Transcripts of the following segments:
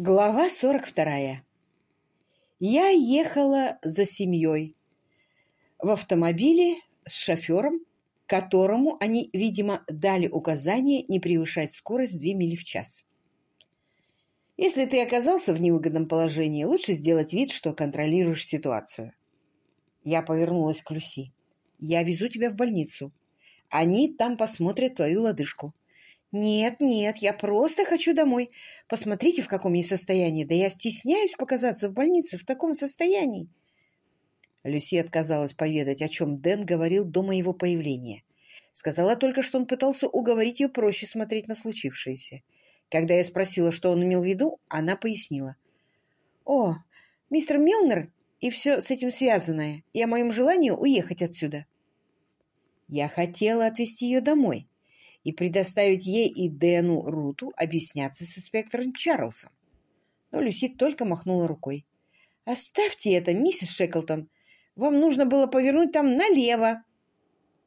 Глава сорок вторая. Я ехала за семьей в автомобиле с шофером, которому они, видимо, дали указание не превышать скорость 2 мили в час. Если ты оказался в невыгодном положении, лучше сделать вид, что контролируешь ситуацию. Я повернулась к Люси. Я везу тебя в больницу. Они там посмотрят твою лодыжку. «Нет, нет, я просто хочу домой. Посмотрите, в каком я состоянии. Да я стесняюсь показаться в больнице в таком состоянии». Люси отказалась поведать, о чем Дэн говорил до моего появления. Сказала только, что он пытался уговорить ее проще смотреть на случившееся. Когда я спросила, что он имел в виду, она пояснила. «О, мистер Милнер и все с этим связанное, и о моем желании уехать отсюда». Я хотела отвезти ее домой, и предоставить ей и Дэну Руту объясняться с инспектором Чарльзом. Но Люси только махнула рукой. «Оставьте это, миссис Шеклтон. Вам нужно было повернуть там налево».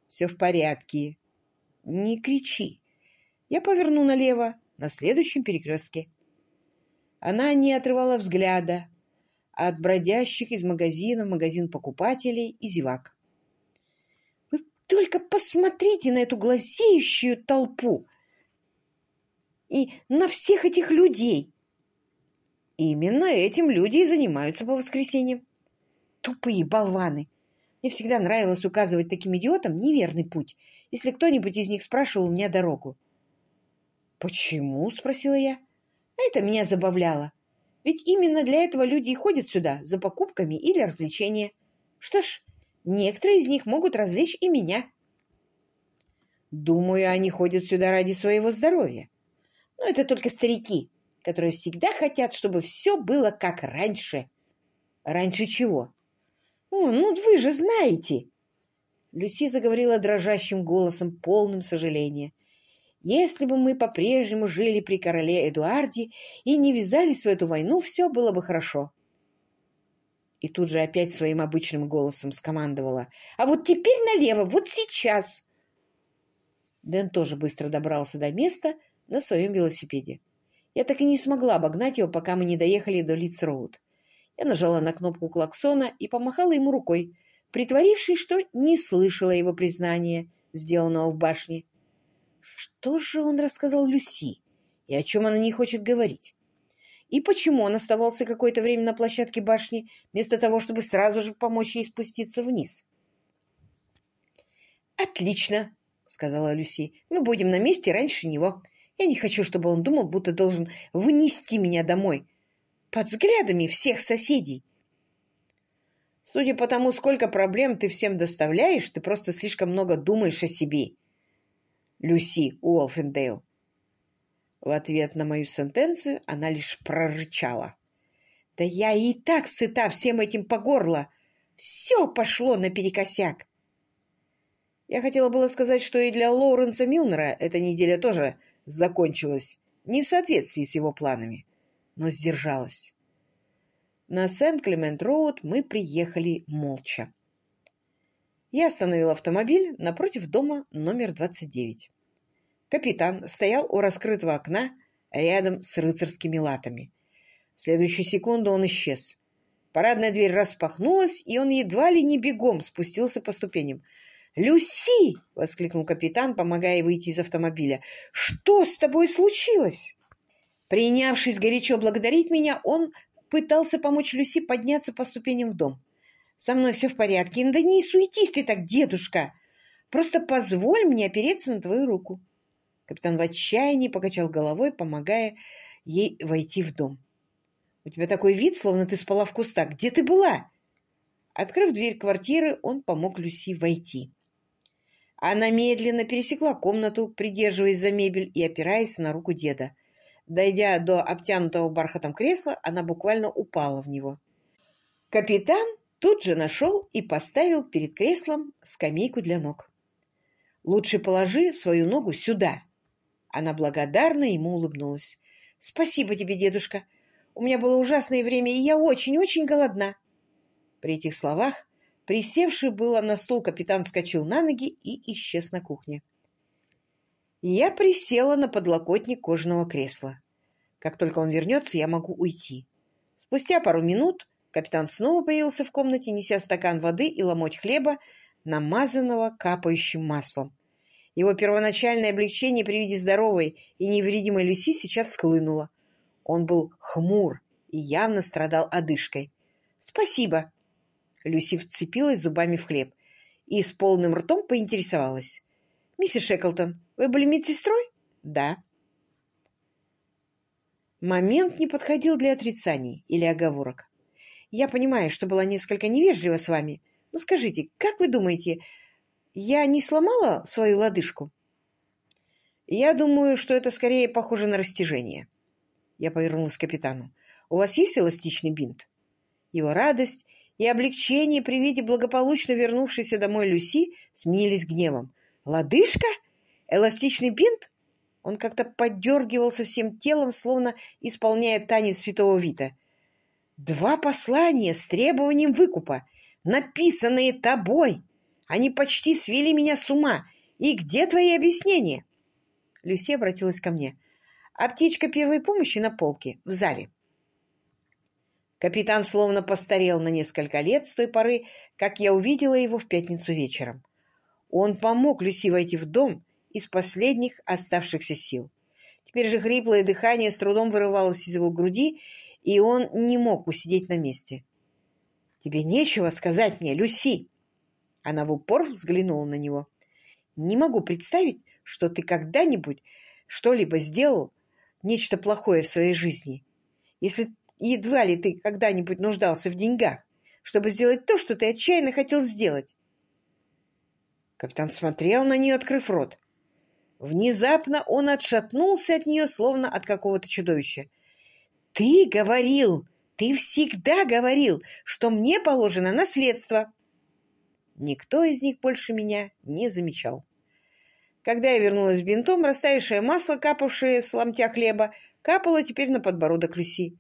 «Все в порядке». «Не кричи. Я поверну налево на следующем перекрестке». Она не отрывала взгляда от бродящих из магазина в магазин покупателей и зевак. Только посмотрите на эту глазеющую толпу и на всех этих людей. Именно этим люди и занимаются по воскресеньям. Тупые болваны. Мне всегда нравилось указывать таким идиотам неверный путь, если кто-нибудь из них спрашивал у меня дорогу. «Почему?» — спросила я. Это меня забавляло. Ведь именно для этого люди и ходят сюда, за покупками или развлечения. Что ж, Некоторые из них могут развлечь и меня. Думаю, они ходят сюда ради своего здоровья. Но это только старики, которые всегда хотят, чтобы все было как раньше. Раньше чего? О, ну вы же знаете. Люси заговорила дрожащим голосом, полным сожаления. Если бы мы по-прежнему жили при короле Эдуарде и не ввязались в эту войну, все было бы хорошо и тут же опять своим обычным голосом скомандовала. «А вот теперь налево, вот сейчас!» Дэн тоже быстро добрался до места на своем велосипеде. Я так и не смогла обогнать его, пока мы не доехали до Литц-Роуд. Я нажала на кнопку клаксона и помахала ему рукой, притворившись, что не слышала его признания, сделанного в башне. Что же он рассказал Люси и о чем она не хочет говорить? И почему он оставался какое-то время на площадке башни, вместо того, чтобы сразу же помочь ей спуститься вниз? «Отлично!» — сказала Люси. «Мы будем на месте раньше него. Я не хочу, чтобы он думал, будто должен вынести меня домой под взглядами всех соседей». «Судя по тому, сколько проблем ты всем доставляешь, ты просто слишком много думаешь о себе». Люси Уолфендейл в ответ на мою сентенцию она лишь прорычала. «Да я и так сыта всем этим по горло! Все пошло наперекосяк!» Я хотела было сказать, что и для Лоуренса Милнера эта неделя тоже закончилась не в соответствии с его планами, но сдержалась. На Сент-Клемент-Роуд мы приехали молча. Я остановил автомобиль напротив дома номер 29. Капитан стоял у раскрытого окна рядом с рыцарскими латами. В следующую секунду он исчез. Парадная дверь распахнулась, и он едва ли не бегом спустился по ступеням. «Люси!» — воскликнул капитан, помогая выйти из автомобиля. «Что с тобой случилось?» Принявшись горячо благодарить меня, он пытался помочь Люси подняться по ступеням в дом. «Со мной все в порядке. Да не суетись ты так, дедушка! Просто позволь мне опереться на твою руку». Капитан в отчаянии покачал головой, помогая ей войти в дом. «У тебя такой вид, словно ты спала в кустах. Где ты была?» Открыв дверь квартиры, он помог Люси войти. Она медленно пересекла комнату, придерживаясь за мебель и опираясь на руку деда. Дойдя до обтянутого бархатом кресла, она буквально упала в него. Капитан тут же нашел и поставил перед креслом скамейку для ног. «Лучше положи свою ногу сюда», она благодарно ему улыбнулась. «Спасибо тебе, дедушка. У меня было ужасное время, и я очень-очень голодна». При этих словах присевший было на стул капитан вскочил на ноги и исчез на кухне. Я присела на подлокотник кожаного кресла. Как только он вернется, я могу уйти. Спустя пару минут капитан снова появился в комнате, неся стакан воды и ломоть хлеба, намазанного капающим маслом. Его первоначальное облегчение при виде здоровой и невредимой Люси сейчас схлынуло. Он был хмур и явно страдал одышкой. «Спасибо!» Люси вцепилась зубами в хлеб и с полным ртом поинтересовалась. «Миссис Шеклтон, вы были медсестрой?» «Да». Момент не подходил для отрицаний или оговорок. «Я понимаю, что была несколько невежлива с вами, но скажите, как вы думаете, я не сломала свою лодыжку?» «Я думаю, что это скорее похоже на растяжение». Я повернулась к капитану. «У вас есть эластичный бинт?» Его радость и облегчение при виде благополучно вернувшейся домой Люси сменились гневом. «Лодыжка? Эластичный бинт?» Он как-то поддергивался всем телом, словно исполняя танец святого Вита. «Два послания с требованием выкупа, написанные тобой. Они почти свели меня с ума. И где твои объяснения?» Люси обратилась ко мне. «Аптечка первой помощи на полке, в зале». Капитан словно постарел на несколько лет с той поры, как я увидела его в пятницу вечером. Он помог Люси войти в дом из последних оставшихся сил. Теперь же хриплое дыхание с трудом вырывалось из его груди, и он не мог усидеть на месте. «Тебе нечего сказать мне, Люси!» Она в упор взглянула на него. «Не могу представить, что ты когда-нибудь что-либо сделал, нечто плохое в своей жизни. Если едва ли ты когда-нибудь нуждался в деньгах, чтобы сделать то, что ты отчаянно хотел сделать. Капитан смотрел на нее, открыв рот. Внезапно он отшатнулся от нее, словно от какого-то чудовища. «Ты говорил, ты всегда говорил, что мне положено наследство!» Никто из них больше меня не замечал. Когда я вернулась с бинтом, растаявшее масло, капавшее с ломтя хлеба, капало теперь на подбородок Люси.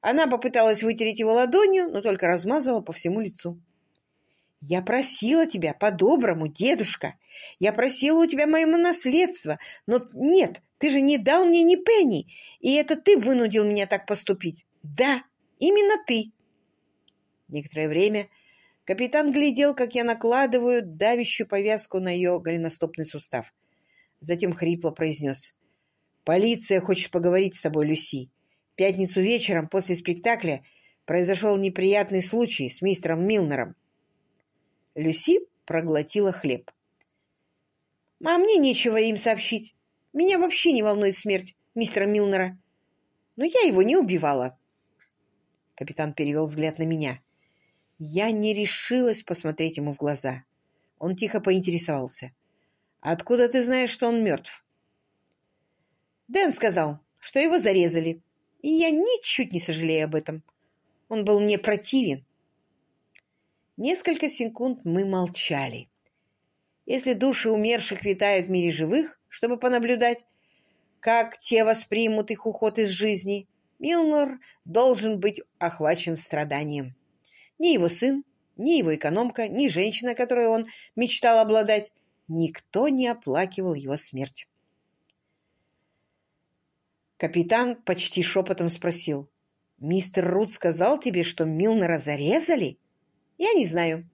Она попыталась вытереть его ладонью, но только размазала по всему лицу. «Я просила тебя по-доброму, дедушка. Я просила у тебя моего наследства. Но нет, ты же не дал мне ни пенни, и это ты вынудил меня так поступить. Да, именно ты». Некоторое время капитан глядел, как я накладываю давящую повязку на ее голеностопный сустав. Затем хрипло произнес. «Полиция хочет поговорить с тобой, Люси пятницу вечером после спектакля произошел неприятный случай с мистером Милнером. Люси проглотила хлеб. «А мне нечего им сообщить. Меня вообще не волнует смерть мистера Милнера. Но я его не убивала». Капитан перевел взгляд на меня. Я не решилась посмотреть ему в глаза. Он тихо поинтересовался. «Откуда ты знаешь, что он мертв?» «Дэн сказал, что его зарезали. И я ничуть не сожалею об этом. Он был мне противен. Несколько секунд мы молчали. Если души умерших витают в мире живых, чтобы понаблюдать, как те воспримут их уход из жизни, Милнор должен быть охвачен страданием. Ни его сын, ни его экономка, ни женщина, которой он мечтал обладать, никто не оплакивал его смерть. Капитан почти шепотом спросил. «Мистер Рут сказал тебе, что Милнера зарезали?» «Я не знаю».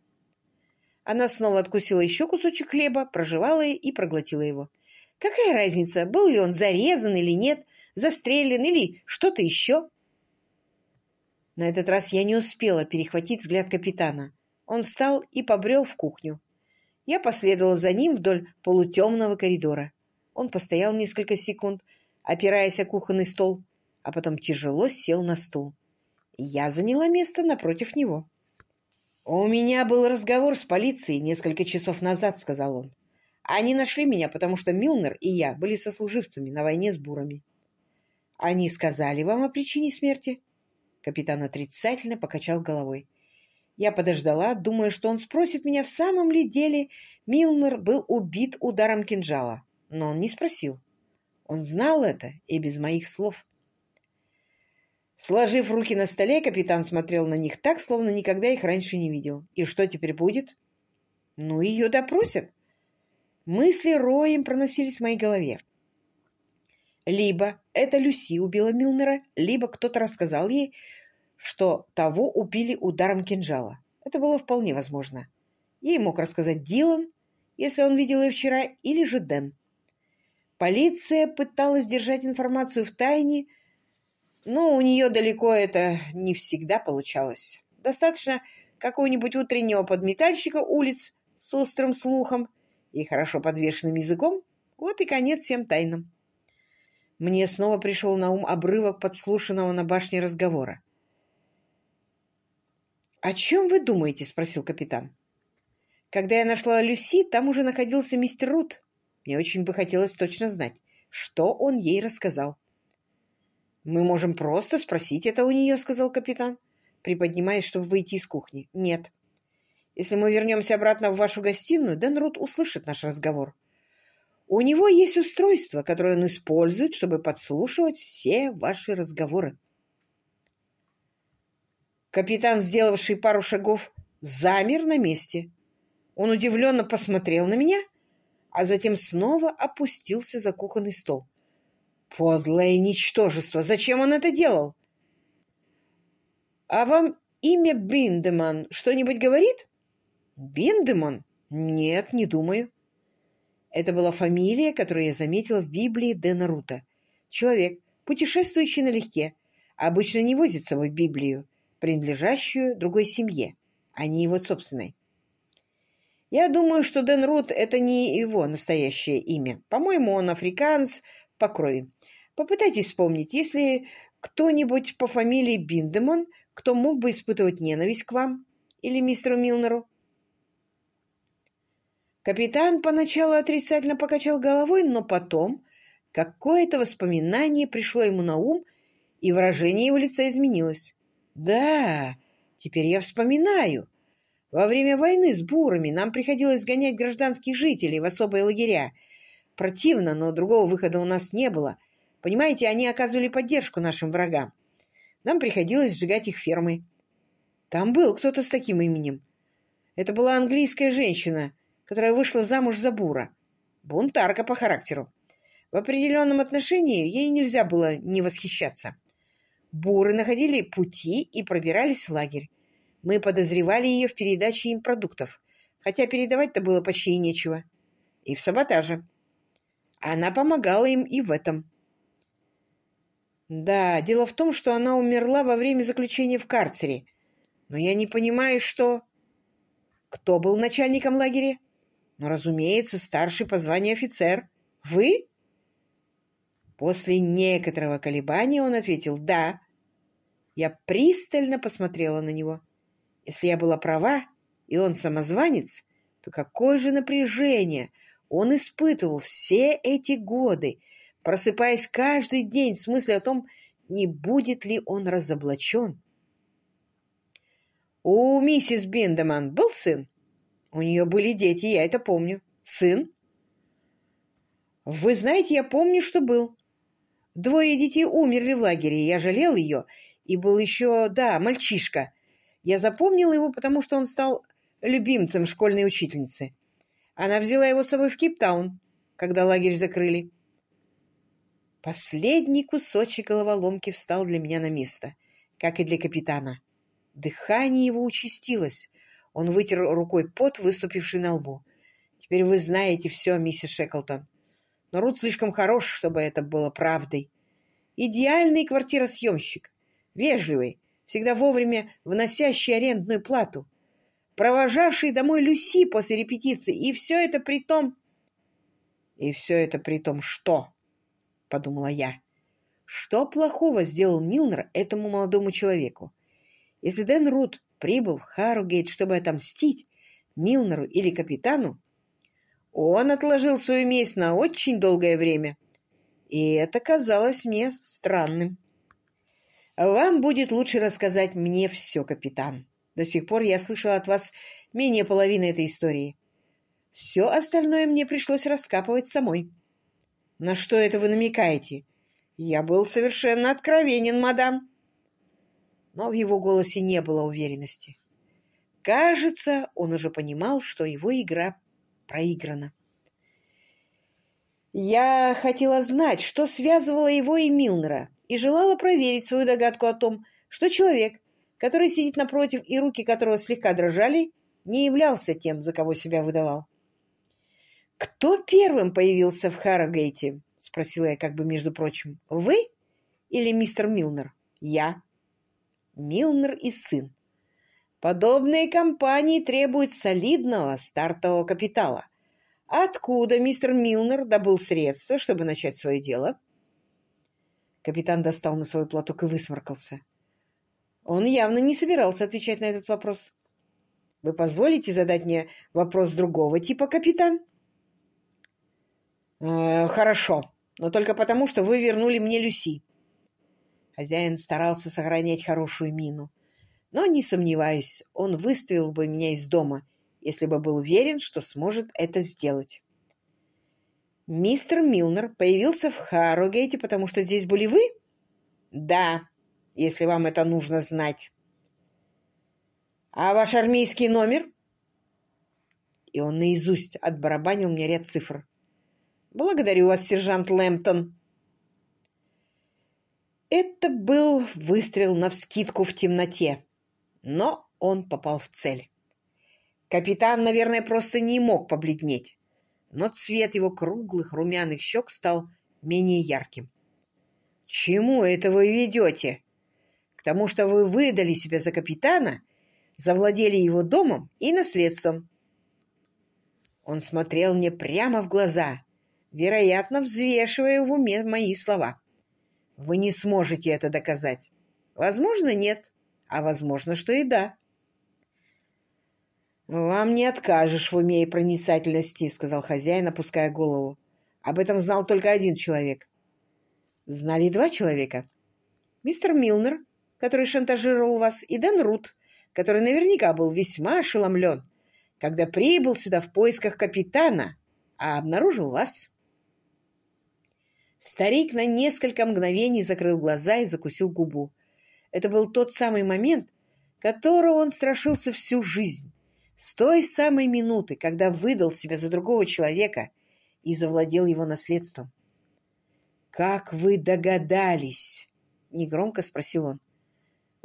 Она снова откусила еще кусочек хлеба, прожевала и проглотила его. «Какая разница, был ли он зарезан или нет, застрелен или что-то еще?» На этот раз я не успела перехватить взгляд капитана. Он встал и побрел в кухню. Я последовала за ним вдоль полутемного коридора. Он постоял несколько секунд, опираясь о кухонный стол, а потом тяжело сел на стул. Я заняла место напротив него. «У меня был разговор с полицией несколько часов назад», — сказал он. «Они нашли меня, потому что Милнер и я были сослуживцами на войне с бурами». «Они сказали вам о причине смерти?» Капитан отрицательно покачал головой. Я подождала, думая, что он спросит меня, в самом ли деле Милнер был убит ударом кинжала, но он не спросил. Он знал это и без моих слов. Сложив руки на столе, капитан смотрел на них так, словно никогда их раньше не видел. И что теперь будет? Ну, ее допросят. Мысли роем проносились в моей голове. Либо это Люси убила Милнера, либо кто-то рассказал ей, что того убили ударом кинжала. Это было вполне возможно. Ей мог рассказать Дилан, если он видел ее вчера, или же Дэн. Полиция пыталась держать информацию в тайне, но у нее далеко это не всегда получалось. Достаточно какого-нибудь утреннего подметальщика улиц с острым слухом и хорошо подвешенным языком, вот и конец всем тайнам. Мне снова пришел на ум обрывок подслушанного на башне разговора. «О чем вы думаете?» — спросил капитан. «Когда я нашла Люси, там уже находился мистер Рут. Мне очень бы хотелось точно знать, что он ей рассказал». «Мы можем просто спросить это у нее», — сказал капитан, приподнимаясь, чтобы выйти из кухни. «Нет. Если мы вернемся обратно в вашу гостиную, Дэн Рут услышит наш разговор. У него есть устройство, которое он использует, чтобы подслушивать все ваши разговоры. Капитан, сделавший пару шагов, замер на месте. Он удивленно посмотрел на меня, а затем снова опустился за кухонный стол. Подлое ничтожество! Зачем он это делал? А вам имя Биндеман что-нибудь говорит? Биндеман? Нет, не думаю. Это была фамилия, которую я заметила в Библии Дэна Рута. Человек, путешествующий налегке, обычно не возит с собой Библию, принадлежащую другой семье, а не его собственной. Я думаю, что Дэн Рут — это не его настоящее имя. По-моему, он африканц по крови. Попытайтесь вспомнить, если кто-нибудь по фамилии Биндеман, кто мог бы испытывать ненависть к вам или мистеру Милнеру. Капитан поначалу отрицательно покачал головой, но потом какое-то воспоминание пришло ему на ум, и выражение его лица изменилось. Да, теперь я вспоминаю. Во время войны с бурами нам приходилось гонять гражданских жителей в особые лагеря. Противно, но другого выхода у нас не было. Понимаете, они оказывали поддержку нашим врагам. Нам приходилось сжигать их фермы. Там был кто-то с таким именем. Это была английская женщина, которая вышла замуж за бура. Бунтарка по характеру. В определенном отношении ей нельзя было не восхищаться. Буры находили пути и пробирались в лагерь. Мы подозревали ее в передаче им продуктов, хотя передавать-то было почти и нечего. И в саботаже. Она помогала им и в этом. Да, дело в том, что она умерла во время заключения в карцере. Но я не понимаю, что... Кто был начальником лагеря? Ну, разумеется, старший по званию офицер. Вы? После некоторого колебания он ответил «да». Я пристально посмотрела на него. Если я была права, и он самозванец, то какое же напряжение он испытывал все эти годы, просыпаясь каждый день с мыслью о том, не будет ли он разоблачен. У миссис Биндеман был сын? У нее были дети, я это помню. Сын? Вы знаете, я помню, что был. Двое детей умерли в лагере, я жалел ее и был еще, да, мальчишка. Я запомнил его, потому что он стал любимцем школьной учительницы. Она взяла его с собой в Кейптаун, когда лагерь закрыли. Последний кусочек головоломки встал для меня на место, как и для капитана. Дыхание его участилось. Он вытер рукой пот, выступивший на лбу. «Теперь вы знаете все, миссис Шеклтон. Но Рут слишком хорош, чтобы это было правдой. Идеальный квартиросъемщик вежливый, всегда вовремя вносящий арендную плату, провожавший домой Люси после репетиции, и все это при том... И все это при том что? — подумала я. Что плохого сделал Милнер этому молодому человеку? Если Дэн Рут прибыл в Харрогейт, чтобы отомстить Милнеру или капитану, он отложил свою месть на очень долгое время. И это казалось мне странным. Вам будет лучше рассказать мне все, капитан. До сих пор я слышал от вас менее половины этой истории. Все остальное мне пришлось раскапывать самой. На что это вы намекаете? Я был совершенно откровенен, мадам. Но в его голосе не было уверенности. Кажется, он уже понимал, что его игра проиграна. Я хотела знать, что связывало его и Милнера, и желала проверить свою догадку о том, что человек, который сидит напротив и руки которого слегка дрожали, не являлся тем, за кого себя выдавал. «Кто первым появился в Харрогейте?» — спросила я как бы между прочим. «Вы или мистер Милнер?» «Я». «Милнер и сын. Подобные компании требуют солидного стартового капитала. Откуда мистер Милнер добыл средства, чтобы начать свое дело?» Капитан достал на свой платок и высморкался. Он явно не собирался отвечать на этот вопрос. «Вы позволите задать мне вопрос другого типа, капитан?» «Э, «Хорошо, но только потому, что вы вернули мне Люси». Хозяин старался сохранять хорошую мину. Но, не сомневаюсь, он выставил бы меня из дома, если бы был уверен, что сможет это сделать. «Мистер Милнер появился в Харрогейте, потому что здесь были вы?» «Да», если вам это нужно знать. А ваш армейский номер? И он наизусть отбарабанил мне ряд цифр. Благодарю вас, сержант Лэмптон. Это был выстрел навскидку в темноте, но он попал в цель. Капитан, наверное, просто не мог побледнеть, но цвет его круглых румяных щек стал менее ярким. «Чему это вы ведете?» тому, что вы выдали себя за капитана, завладели его домом и наследством. Он смотрел мне прямо в глаза, вероятно, взвешивая в уме мои слова. Вы не сможете это доказать. Возможно, нет, а возможно, что и да. «Вам не откажешь в уме и проницательности», — сказал хозяин, опуская голову. «Об этом знал только один человек». «Знали два человека. Мистер Милнер который шантажировал вас, и Дэн Рут, который наверняка был весьма ошеломлен, когда прибыл сюда в поисках капитана, а обнаружил вас. Старик на несколько мгновений закрыл глаза и закусил губу. Это был тот самый момент, которого он страшился всю жизнь, с той самой минуты, когда выдал себя за другого человека и завладел его наследством. «Как вы догадались?» — негромко спросил он.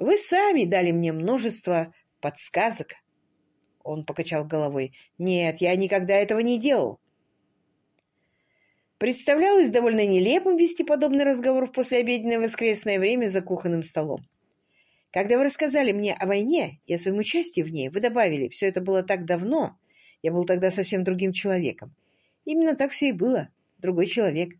Вы сами дали мне множество подсказок. Он покачал головой. Нет, я никогда этого не делал. Представлялось довольно нелепым вести подобный разговор в послеобеденное воскресное время за кухонным столом. Когда вы рассказали мне о войне и о своем участии в ней, вы добавили, все это было так давно, я был тогда совсем другим человеком. Именно так все и было, другой человек.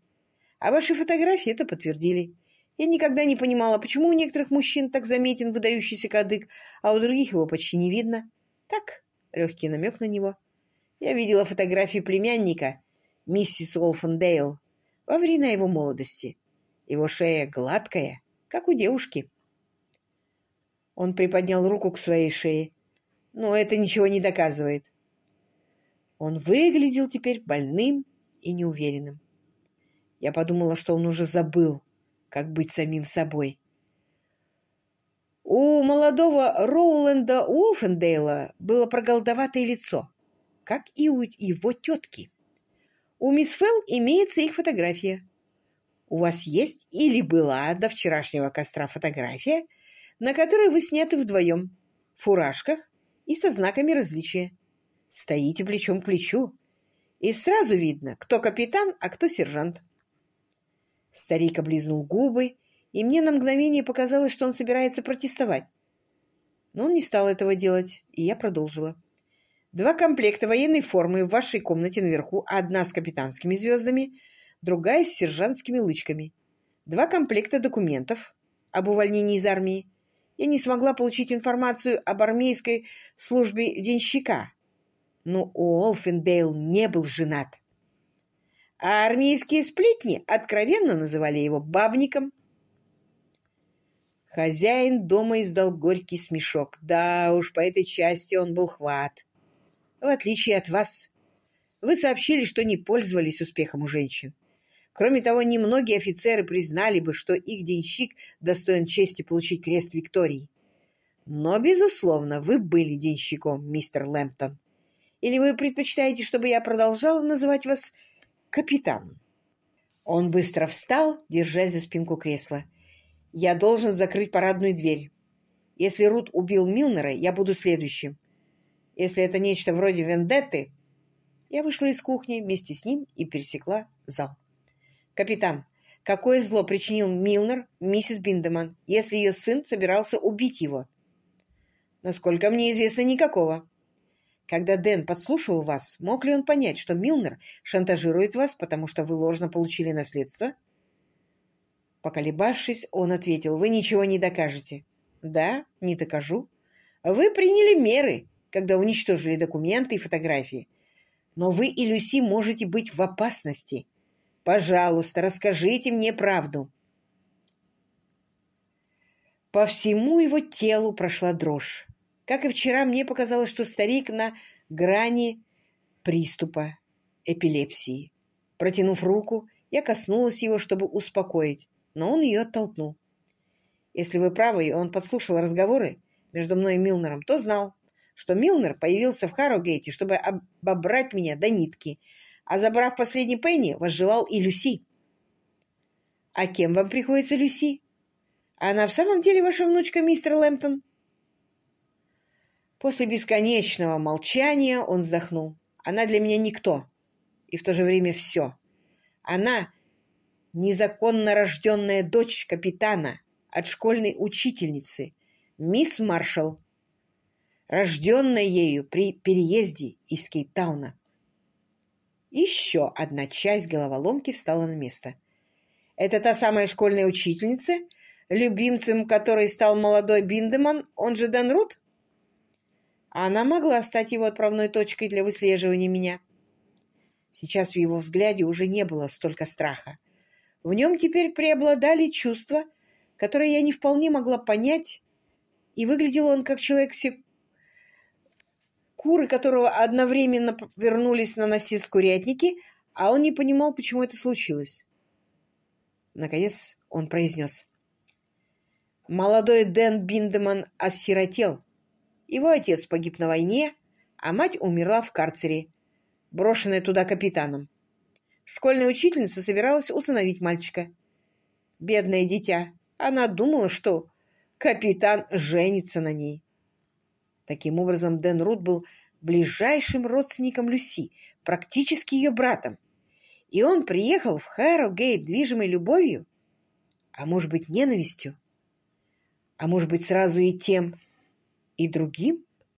А ваши фотографии это подтвердили. Я никогда не понимала, почему у некоторых мужчин так заметен выдающийся кадык, а у других его почти не видно. Так, легкий намек на него. Я видела фотографии племянника, миссис Уолфендейл, во время его молодости. Его шея гладкая, как у девушки. Он приподнял руку к своей шее. Но это ничего не доказывает. Он выглядел теперь больным и неуверенным. Я подумала, что он уже забыл, как быть самим собой. У молодого Роуленда Уолфендейла было проголдоватое лицо, как и у его тетки. У мисс Фелл имеется их фотография. У вас есть или была до вчерашнего костра фотография, на которой вы сняты вдвоем, в фуражках и со знаками различия. Стоите плечом к плечу, и сразу видно, кто капитан, а кто сержант. Старик облизнул губы, и мне на мгновение показалось, что он собирается протестовать. Но он не стал этого делать, и я продолжила. Два комплекта военной формы в вашей комнате наверху, одна с капитанскими звездами, другая с сержантскими лычками. Два комплекта документов об увольнении из армии. Я не смогла получить информацию об армейской службе денщика. Но Уолфендейл не был женат а армейские сплетни откровенно называли его бабником. Хозяин дома издал горький смешок. Да уж, по этой части он был хват. В отличие от вас. Вы сообщили, что не пользовались успехом у женщин. Кроме того, немногие офицеры признали бы, что их денщик достоин чести получить крест Виктории. Но, безусловно, вы были денщиком, мистер Лэмптон. Или вы предпочитаете, чтобы я продолжала называть вас капитан. Он быстро встал, держась за спинку кресла. «Я должен закрыть парадную дверь. Если Рут убил Милнера, я буду следующим. Если это нечто вроде вендетты...» Я вышла из кухни вместе с ним и пересекла зал. «Капитан, какое зло причинил Милнер миссис Биндеман, если ее сын собирался убить его?» «Насколько мне известно, никакого. Когда Дэн подслушивал вас, мог ли он понять, что Милнер шантажирует вас, потому что вы ложно получили наследство?» Поколебавшись, он ответил, «Вы ничего не докажете». «Да, не докажу. Вы приняли меры, когда уничтожили документы и фотографии. Но вы и Люси можете быть в опасности. Пожалуйста, расскажите мне правду». По всему его телу прошла дрожь. Как и вчера, мне показалось, что старик на грани приступа эпилепсии. Протянув руку, я коснулась его, чтобы успокоить, но он ее оттолкнул. Если вы правы, и он подслушал разговоры между мной и Милнером, то знал, что Милнер появился в Харрогейте, чтобы обобрать меня до нитки, а забрав последний пенни, возжелал и Люси. А кем вам приходится Люси? Она в самом деле ваша внучка, мистер Лэмптон? После бесконечного молчания он вздохнул. Она для меня никто, и в то же время все. Она незаконно рожденная дочь капитана от школьной учительницы, мисс Маршалл, рожденная ею при переезде из Кейптауна. Еще одна часть головоломки встала на место. Это та самая школьная учительница, любимцем которой стал молодой Биндеман, он же Дэн Рут? Она могла стать его отправной точкой для выслеживания меня. Сейчас в его взгляде уже не было столько страха. В нем теперь преобладали чувства, которые я не вполне могла понять, и выглядел он как человек куры которого одновременно вернулись на насест курятники, а он не понимал, почему это случилось. Наконец он произнес. Молодой Дэн Биндеман осиротел. Его отец погиб на войне, а мать умерла в карцере, брошенная туда капитаном. Школьная учительница собиралась усыновить мальчика. Бедное дитя. Она думала, что капитан женится на ней. Таким образом, Дэн Рут был ближайшим родственником Люси, практически ее братом. И он приехал в Хэррогейт движимой любовью, а может быть, ненавистью, а может быть, сразу и тем, и другим?